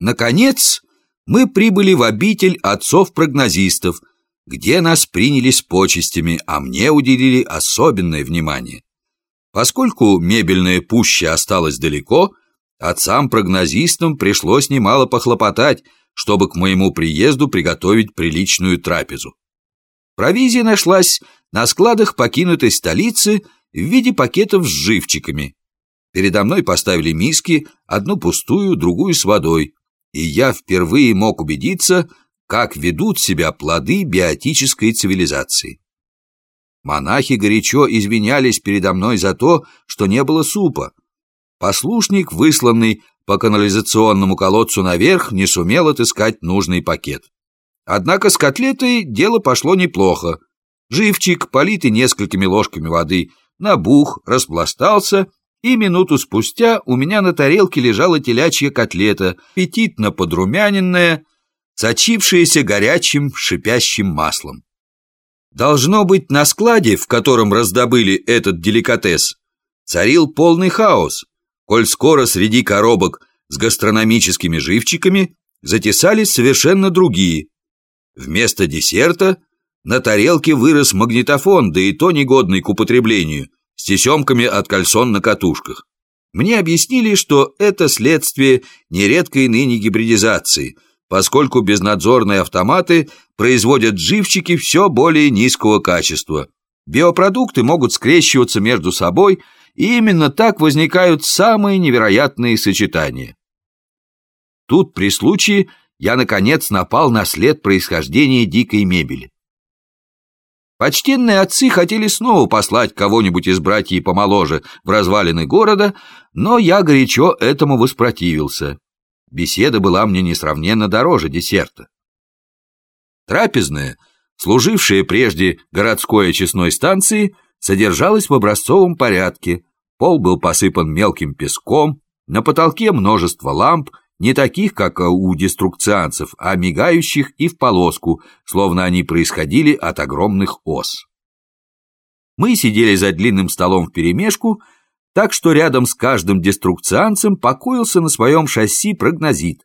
Наконец, мы прибыли в обитель отцов-прогнозистов, где нас приняли с почестями, а мне уделили особенное внимание. Поскольку мебельная пуща осталась далеко, отцам-прогнозистам пришлось немало похлопотать, чтобы к моему приезду приготовить приличную трапезу. Провизия нашлась на складах покинутой столицы в виде пакетов с живчиками. Передо мной поставили миски, одну пустую, другую с водой, и я впервые мог убедиться, как ведут себя плоды биотической цивилизации. Монахи горячо извинялись передо мной за то, что не было супа. Послушник, высланный по канализационному колодцу наверх, не сумел отыскать нужный пакет. Однако с котлетой дело пошло неплохо. Живчик, политый несколькими ложками воды, набух, распластался, и минуту спустя у меня на тарелке лежала телячья котлета, аппетитно подрумяненная, сочившаяся горячим шипящим маслом. Должно быть, на складе, в котором раздобыли этот деликатес, царил полный хаос, коль скоро среди коробок с гастрономическими живчиками затесались совершенно другие. Вместо десерта на тарелке вырос магнитофон, да и то негодный к употреблению, с тесемками от кальсон на катушках. Мне объяснили, что это следствие нередкой ныне гибридизации – поскольку безнадзорные автоматы производят живчики все более низкого качества. Биопродукты могут скрещиваться между собой, и именно так возникают самые невероятные сочетания. Тут при случае я, наконец, напал на след происхождения дикой мебели. Почтенные отцы хотели снова послать кого-нибудь из братьев помоложе в развалины города, но я горячо этому воспротивился. Беседа была мне несравненно дороже десерта. Трапезная, служившая прежде городской очистной станции, содержалась в образцовом порядке. Пол был посыпан мелким песком, на потолке множество ламп, не таких, как у деструкцианцев, а мигающих и в полоску, словно они происходили от огромных ос. Мы сидели за длинным столом вперемешку, так что рядом с каждым деструкцианцем покоился на своем шасси прогнозит.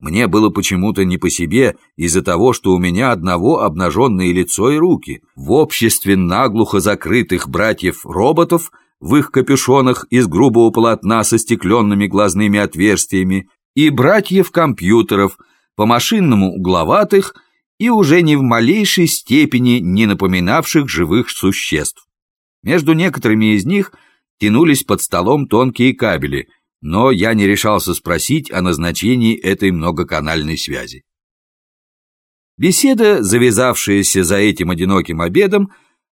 Мне было почему-то не по себе из-за того, что у меня одного обнаженное лицо и руки. В обществе наглухо закрытых братьев-роботов в их капюшонах из грубого полотна со стекленными глазными отверстиями и братьев-компьютеров, по-машинному угловатых и уже не в малейшей степени не напоминавших живых существ. Между некоторыми из них – тянулись под столом тонкие кабели, но я не решался спросить о назначении этой многоканальной связи. Беседа, завязавшаяся за этим одиноким обедом,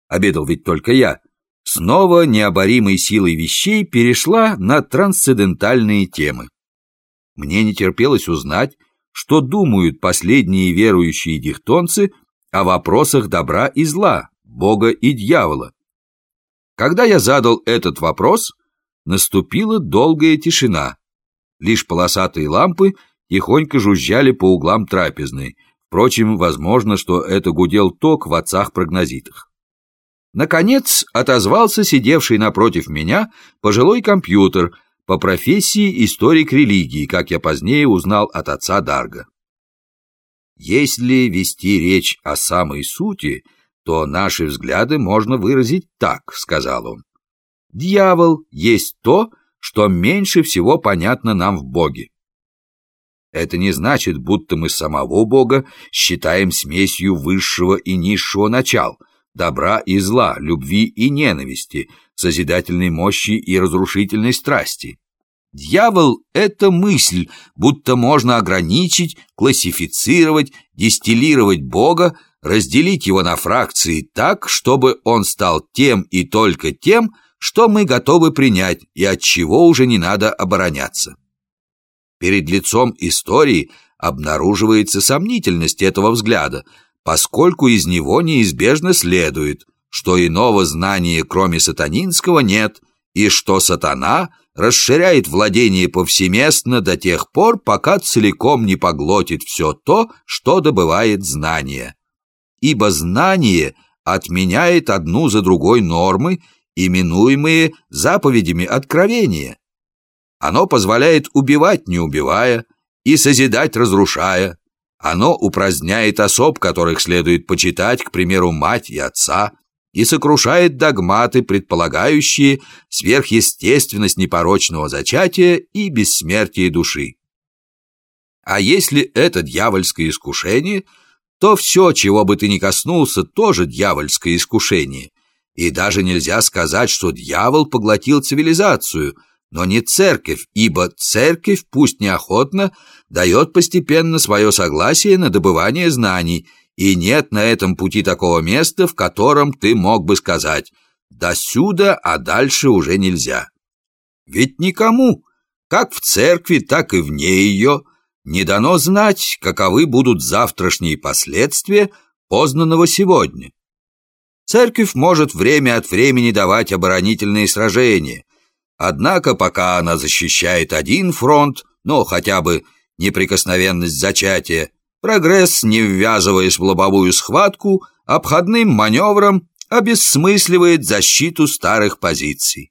обедал ведь только я, снова необоримой силой вещей перешла на трансцендентальные темы. Мне не терпелось узнать, что думают последние верующие дихтонцы о вопросах добра и зла, Бога и дьявола. Когда я задал этот вопрос, наступила долгая тишина. Лишь полосатые лампы тихонько жужжали по углам трапезной. Впрочем, возможно, что это гудел ток в отцах-прогнозитах. Наконец отозвался сидевший напротив меня пожилой компьютер по профессии историк религии, как я позднее узнал от отца Дарга. Если вести речь о самой сути – то наши взгляды можно выразить так, сказал он. Дьявол есть то, что меньше всего понятно нам в Боге. Это не значит, будто мы самого Бога считаем смесью высшего и низшего начал, добра и зла, любви и ненависти, созидательной мощи и разрушительной страсти. Дьявол — это мысль, будто можно ограничить, классифицировать, дистиллировать Бога разделить его на фракции так, чтобы он стал тем и только тем, что мы готовы принять и от чего уже не надо обороняться. Перед лицом истории обнаруживается сомнительность этого взгляда, поскольку из него неизбежно следует, что иного знания, кроме сатанинского, нет, и что сатана расширяет владение повсеместно до тех пор, пока целиком не поглотит все то, что добывает знание ибо знание отменяет одну за другой нормы, именуемые заповедями откровения. Оно позволяет убивать, не убивая, и созидать разрушая. Оно упраздняет особ, которых следует почитать, к примеру, мать и отца, и сокрушает догматы, предполагающие сверхъестественность непорочного зачатия и бессмертие души. А если это дьявольское искушение, то все, чего бы ты ни коснулся, тоже дьявольское искушение. И даже нельзя сказать, что дьявол поглотил цивилизацию – но не церковь, ибо церковь, пусть неохотно, дает постепенно свое согласие на добывание знаний, и нет на этом пути такого места, в котором ты мог бы сказать «до сюда, а дальше уже нельзя». Ведь никому, как в церкви, так и вне ее, не дано знать, каковы будут завтрашние последствия познанного сегодня. Церковь может время от времени давать оборонительные сражения, Однако пока она защищает один фронт, но хотя бы неприкосновенность зачатия, прогресс, не ввязываясь в лобовую схватку, обходным маневром обесмысливает защиту старых позиций.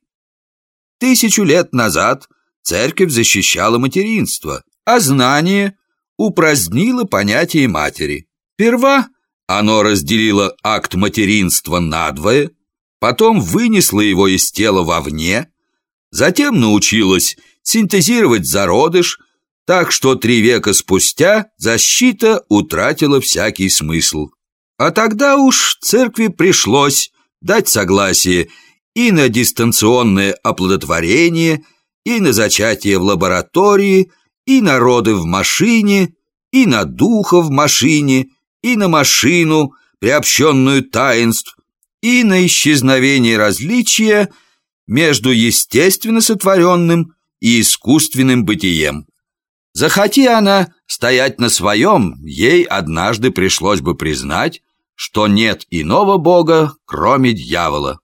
Тысячу лет назад церковь защищала материнство, а знание упразднило понятие матери. Перва оно разделило акт материнства надвое, потом вынесло его из тела вовне, Затем научилась синтезировать зародыш, так что три века спустя защита утратила всякий смысл. А тогда уж церкви пришлось дать согласие и на дистанционное оплодотворение, и на зачатие в лаборатории, и на роды в машине, и на духа в машине, и на машину, приобщенную таинств, и на исчезновение различия – между естественно сотворенным и искусственным бытием. Захоти она стоять на своем, ей однажды пришлось бы признать, что нет иного бога, кроме дьявола.